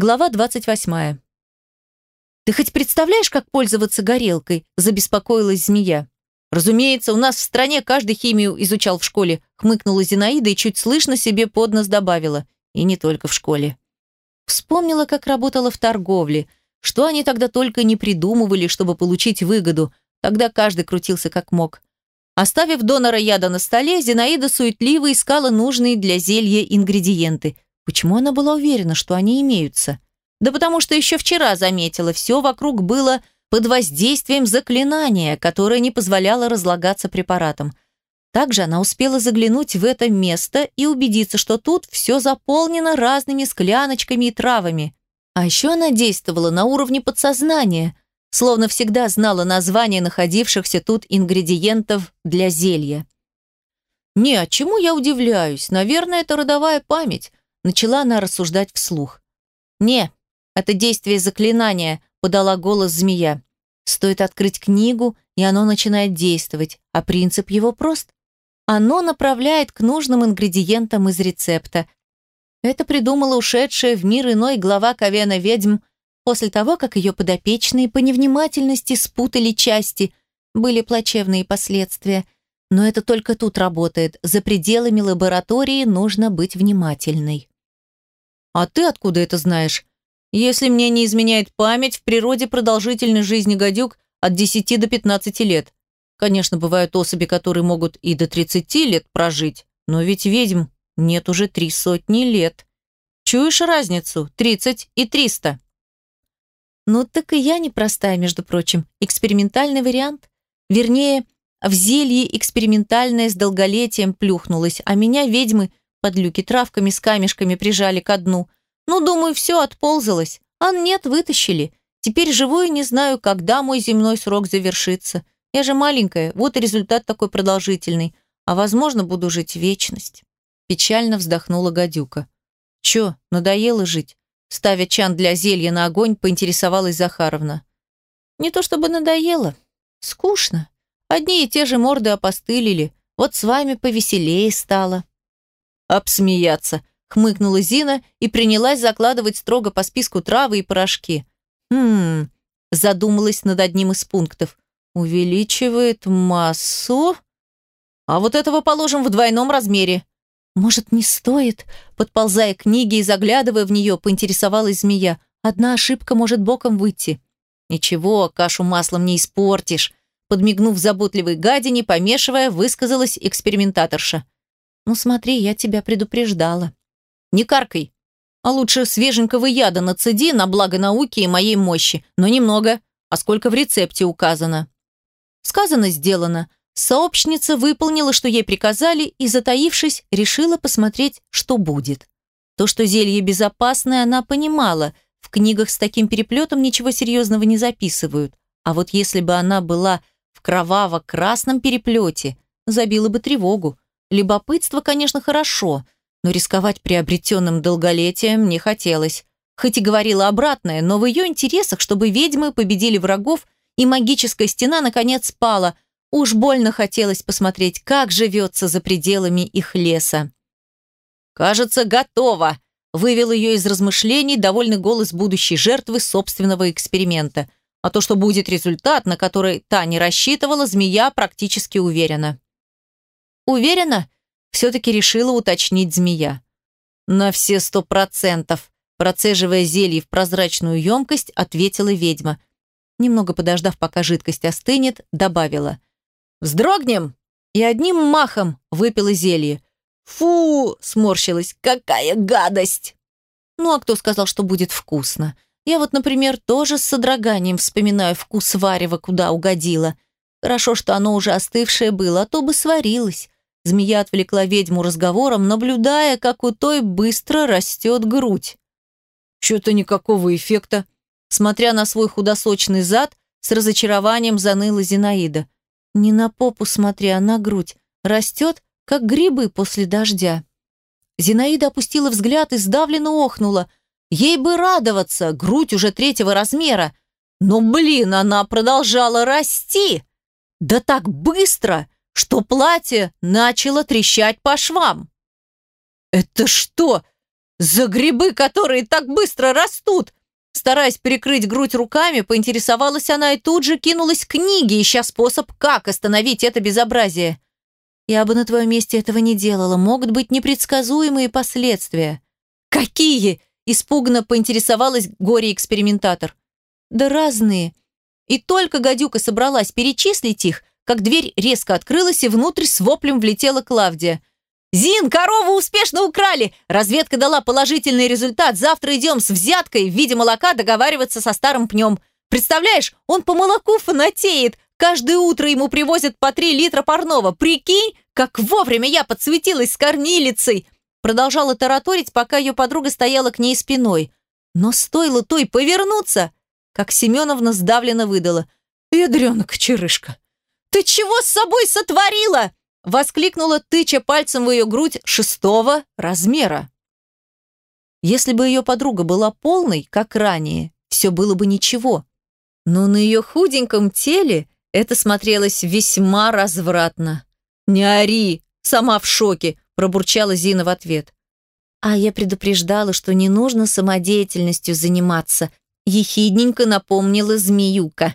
Глава 28. «Ты хоть представляешь, как пользоваться горелкой?» – забеспокоилась змея. «Разумеется, у нас в стране каждый химию изучал в школе», – хмыкнула Зинаида и чуть слышно себе под нос добавила. «И не только в школе». Вспомнила, как работала в торговле, что они тогда только не придумывали, чтобы получить выгоду. Тогда каждый крутился как мог. Оставив донора яда на столе, Зинаида суетливо искала нужные для зелья ингредиенты. Почему она была уверена, что они имеются? Да потому что еще вчера заметила, все вокруг было под воздействием заклинания, которое не позволяло разлагаться препаратом. Также она успела заглянуть в это место и убедиться, что тут все заполнено разными скляночками и травами. А еще она действовала на уровне подсознания, словно всегда знала название находившихся тут ингредиентов для зелья. «Не, а чему я удивляюсь? Наверное, это родовая память», начала она рассуждать вслух. «Не, это действие заклинания», — подала голос змея. «Стоит открыть книгу, и оно начинает действовать, а принцип его прост. Оно направляет к нужным ингредиентам из рецепта. Это придумала ушедшая в мир иной глава Ковена ведьм после того, как ее подопечные по невнимательности спутали части. Были плачевные последствия. Но это только тут работает. За пределами лаборатории нужно быть внимательной. «А ты откуда это знаешь?» Если мне не изменяет память, в природе продолжительность жизни гадюк от 10 до 15 лет. Конечно, бывают особи, которые могут и до 30 лет прожить, но ведь ведьм нет уже три сотни лет. Чуешь разницу? 30 и 300. Ну так и я непростая, между прочим. Экспериментальный вариант. Вернее, в зелье экспериментальное с долголетием плюхнулось, а меня ведьмы под люки травками с камешками прижали ко дну – ну, думаю, все отползалось. А нет, вытащили. Теперь живу и не знаю, когда мой земной срок завершится. Я же маленькая, вот и результат такой продолжительный. А, возможно, буду жить вечность. Печально вздохнула гадюка. Че, надоело жить? Ставя чан для зелья на огонь, поинтересовалась Захаровна. Не то чтобы надоело. Скучно. Одни и те же морды опостылили. Вот с вами повеселее стало. Обсмеяться, хмыкнула Зина и принялась закладывать строго по списку травы и порошки. Хм, задумалась над одним из пунктов. Увеличивает массу? А вот этого положим в двойном размере. Может, не стоит? Подползая к книге и заглядывая в нее, поинтересовалась змея. Одна ошибка может боком выйти. Ничего, кашу маслом не испортишь. Подмигнув заботливой гадине, помешивая, высказалась экспериментаторша. «Ну смотри, я тебя предупреждала. Не каркай. А лучше свеженького яда нацеди на благо науки и моей мощи, но немного, а сколько в рецепте указано. Сказано, сделано. Сообщница выполнила, что ей приказали, и, затаившись, решила посмотреть, что будет. То, что зелье безопасное, она понимала. В книгах с таким переплетом ничего серьезного не записывают. А вот если бы она была в кроваво-красном переплете, забила бы тревогу. Любопытство, конечно, хорошо – но рисковать приобретенным долголетием не хотелось. Хоть и говорила обратное, но в ее интересах, чтобы ведьмы победили врагов, и магическая стена наконец спала. Уж больно хотелось посмотреть, как живется за пределами их леса. «Кажется, готово!» – вывел ее из размышлений довольный голос будущей жертвы собственного эксперимента. А то, что будет результат, на который та не рассчитывала, змея практически уверена. «Уверена?» Все-таки решила уточнить змея. «На все сто процентов», процеживая зелье в прозрачную емкость, ответила ведьма. Немного подождав, пока жидкость остынет, добавила. «Вздрогнем!» И одним махом выпила зелье. «Фу!» – сморщилась. «Какая гадость!» Ну, а кто сказал, что будет вкусно? Я вот, например, тоже с содроганием вспоминаю вкус варева, куда угодила. Хорошо, что оно уже остывшее было, а то бы сварилось. Змея отвлекла ведьму разговором, наблюдая, как у той быстро растет грудь. Что-то никакого эффекта. Смотря на свой худосочный зад, с разочарованием заныла Зинаида. Не на попу смотри, а на грудь. Растет, как грибы после дождя. Зинаида опустила взгляд и сдавленно охнула. Ей бы радоваться, грудь уже третьего размера. Но, блин, она продолжала расти. Да так быстро! Что платье начало трещать по швам. «Это что? За грибы, которые так быстро растут!» Стараясь перекрыть грудь руками, поинтересовалась она и тут же кинулась к книге, ища способ, как остановить это безобразие. «Я бы на твоем месте этого не делала. Могут быть непредсказуемые последствия». «Какие?» – испуганно поинтересовалась горе-экспериментатор. «Да разные». И только гадюка собралась перечислить их, как дверь резко открылась, и внутрь с воплем влетела Клавдия. «Зин, корову успешно украли! Разведка дала положительный результат. Завтра идем с взяткой в виде молока договариваться со старым пнем. Представляешь, он по молоку фанатеет. Каждое утро ему привозят по три литра парного. Прикинь, как вовремя я подсветилась с кормилицей!» Продолжала тараторить, пока ее подруга стояла к ней спиной. Но стоило той повернуться, как Семеновна сдавленно выдала. «Ядренок, черышка, ты чего с собой сотворила?» Воскликнула, тыча пальцем в ее грудь шестого размера. Если бы ее подруга была полной, как ранее, все было бы ничего. Но на ее худеньком теле это смотрелось весьма развратно. «Не ори!» Сама в шоке, пробурчала Зина в ответ. А я предупреждала, что не нужно самодеятельностью заниматься, ехидненько напомнила змеюка.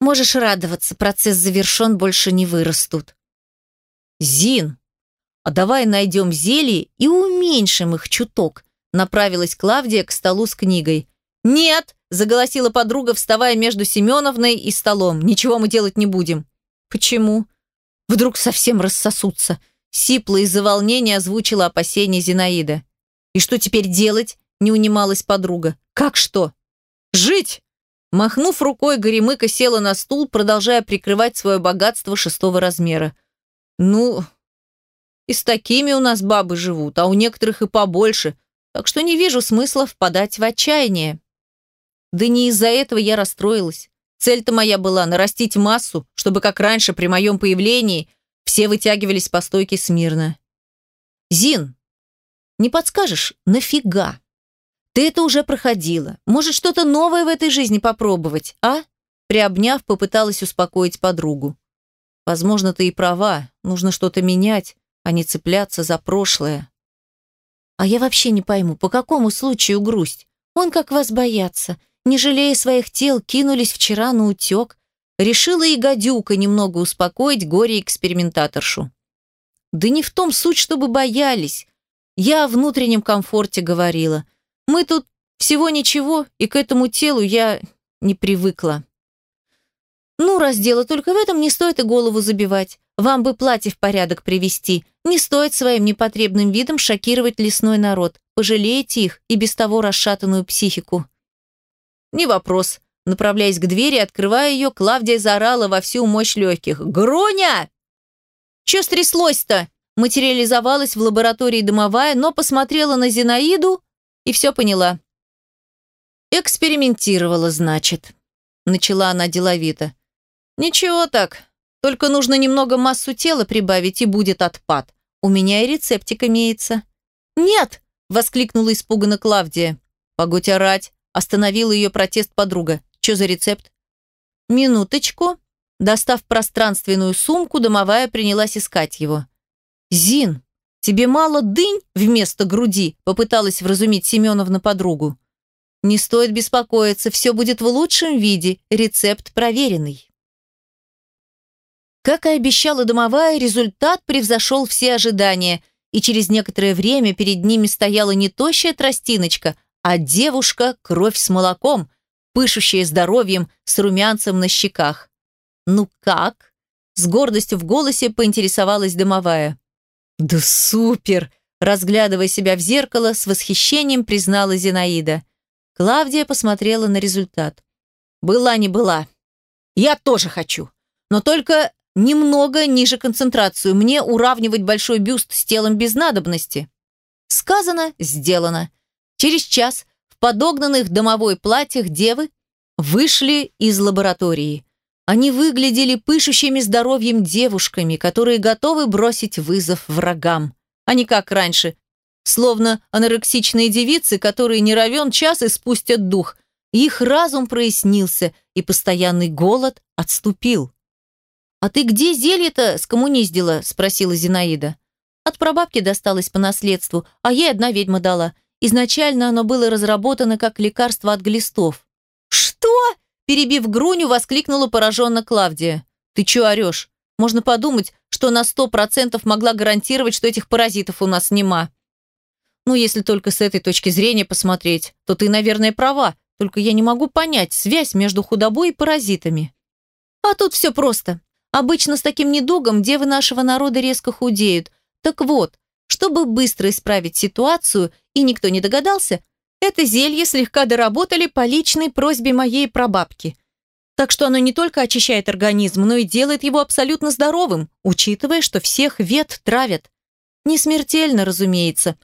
Можешь радоваться, процесс завершен, больше не вырастут. «Зин, а давай найдем зелье и уменьшим их чуток», направилась Клавдия к столу с книгой. «Нет!» – заголосила подруга, вставая между Семеновной и столом. «Ничего мы делать не будем». «Почему?» «Вдруг совсем рассосутся», – сипло из-за волнения озвучила опасение Зинаида. «И что теперь делать?» – не унималась подруга. «Как что?» «Жить!» Махнув рукой, Горемыка села на стул, продолжая прикрывать свое богатство шестого размера. Ну, и с такими у нас бабы живут, а у некоторых и побольше, так что не вижу смысла впадать в отчаяние. Да не из-за этого я расстроилась. Цель-то моя была нарастить массу, чтобы, как раньше, при моем появлении, все вытягивались по стойке смирно. Зин, не подскажешь, нафига? Ты это уже проходила. Может, что-то новое в этой жизни попробовать, а? Приобняв, попыталась успокоить подругу. Возможно, ты и права, нужно что-то менять, а не цепляться за прошлое. А я вообще не пойму, по какому случаю грусть? Он как вас боятся, не жалея своих тел, кинулись вчера на утек. Решила и гадюка немного успокоить горе-экспериментаторшу. Да не в том суть, чтобы боялись. Я о внутреннем комфорте говорила. Мы тут всего ничего, и к этому телу я не привыкла. Ну, раз дело только в этом, не стоит и голову забивать. Вам бы платье в порядок привести. Не стоит своим непотребным видом шокировать лесной народ. Пожалейте их и без того расшатанную психику. Не вопрос. Направляясь к двери, открывая ее, Клавдия заорала во всю мощь легких. «Гроня!» «Че стряслось-то?» Материализовалась в лаборатории домовая, но посмотрела на Зинаиду и все поняла. «Экспериментировала, значит», — начала она деловито. «Ничего так. Только нужно немного массу тела прибавить, и будет отпад. У меня и рецептик имеется». «Нет!» – воскликнула испуганно Клавдия. «Погодь орать!» – остановила ее протест подруга. «Че за рецепт?» «Минуточку». Достав пространственную сумку, домовая принялась искать его. «Зин, тебе мало дынь вместо груди?» – попыталась вразумить Семеновна подругу. «Не стоит беспокоиться, все будет в лучшем виде, рецепт проверенный». Как и обещала домовая, результат превзошел все ожидания, и через некоторое время перед ними стояла не тощая тростиночка, а девушка кровь с молоком, пышущая здоровьем с румянцем на щеках. «Ну как?» – с гордостью в голосе поинтересовалась домовая. «Да супер!» – разглядывая себя в зеркало, с восхищением признала Зинаида. Клавдия посмотрела на результат. «Была не была. Я тоже хочу. Но только Немного ниже концентрацию. Мне уравнивать большой бюст с телом без надобности. Сказано, сделано. Через час в подогнанных домовой платьях девы вышли из лаборатории. Они выглядели пышущими здоровьем девушками, которые готовы бросить вызов врагам. А не как раньше, словно анорексичные девицы, которые не равен час и спустят дух. Их разум прояснился, и постоянный голод отступил. «А ты где зелье-то скоммуниздила?» – спросила Зинаида. «От прабабки досталось по наследству, а ей одна ведьма дала. Изначально оно было разработано как лекарство от глистов. «Что?» – перебив Груню, воскликнула пораженно Клавдия. «Ты чё орёшь? Можно подумать, что на сто процентов могла гарантировать, что этих паразитов у нас нема». «Ну, если только с этой точки зрения посмотреть, то ты, наверное, права, только я не могу понять связь между худобой и паразитами». «А тут все просто. Обычно с таким недугом девы нашего народа резко худеют. Так вот, чтобы быстро исправить ситуацию, и никто не догадался, это зелье слегка доработали по личной просьбе моей прабабки. Так что оно не только очищает организм, но и делает его абсолютно здоровым, учитывая, что всех вет травят. Не смертельно, разумеется.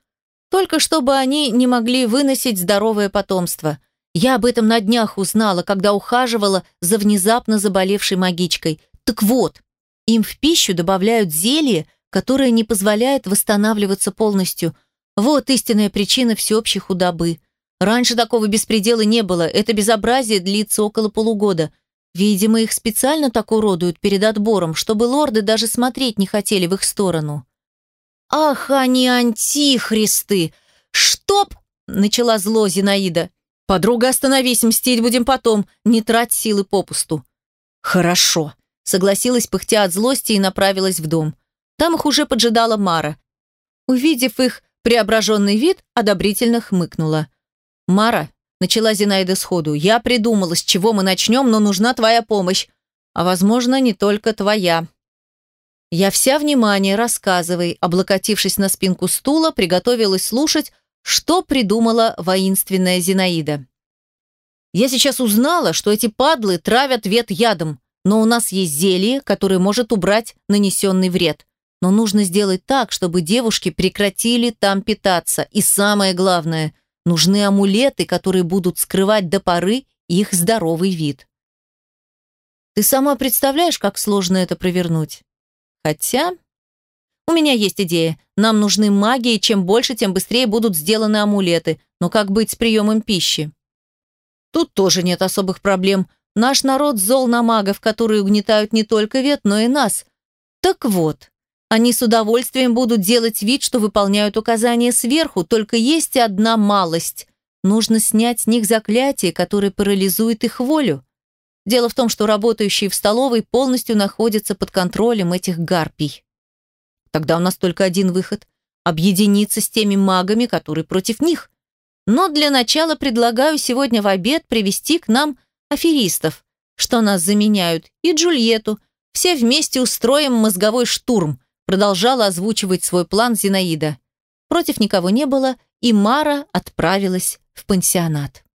Только чтобы они не могли выносить здоровое потомство. Я об этом на днях узнала, когда ухаживала за внезапно заболевшей магичкой. Так вот, им в пищу добавляют зелье, которое не позволяет восстанавливаться полностью. Вот истинная причина всеобщей худобы. Раньше такого беспредела не было, это безобразие длится около полугода. Видимо, их специально так уродуют перед отбором, чтобы лорды даже смотреть не хотели в их сторону. «Ах, они антихристы! Чтоб!» — начала зло Зинаида. «Подруга, остановись, мстить будем потом, не трать силы попусту». «Хорошо», Согласилась, пыхтя от злости, и направилась в дом. Там их уже поджидала Мара. Увидев их преображенный вид, одобрительно хмыкнула. «Мара», — начала Зинаида сходу, — «я придумала, с чего мы начнем, но нужна твоя помощь. А, возможно, не только твоя». Я вся внимание, рассказывай, облокотившись на спинку стула, приготовилась слушать, что придумала воинственная Зинаида. Я сейчас узнала, что эти падлы травят вет ядом, но у нас есть зелье, которое может убрать нанесенный вред. Но нужно сделать так, чтобы девушки прекратили там питаться. И самое главное, нужны амулеты, которые будут скрывать до поры их здоровый вид. Ты сама представляешь, как сложно это провернуть? Хотя... У меня есть идея. Нам нужны маги, и чем больше, тем быстрее будут сделаны амулеты. Но как быть с приемом пищи? Тут тоже нет особых проблем. Наш народ зол на магов, которые угнетают не только вет, но и нас. Так вот, они с удовольствием будут делать вид, что выполняют указания сверху, только есть одна малость. Нужно снять с них заклятие, которое парализует их волю. Дело в том, что работающие в столовой полностью находятся под контролем этих гарпий. Тогда у нас только один выход – объединиться с теми магами, которые против них. Но для начала предлагаю сегодня в обед привести к нам аферистов, что нас заменяют, и Джульетту. Все вместе устроим мозговой штурм, продолжала озвучивать свой план Зинаида. Против никого не было, и Мара отправилась в пансионат.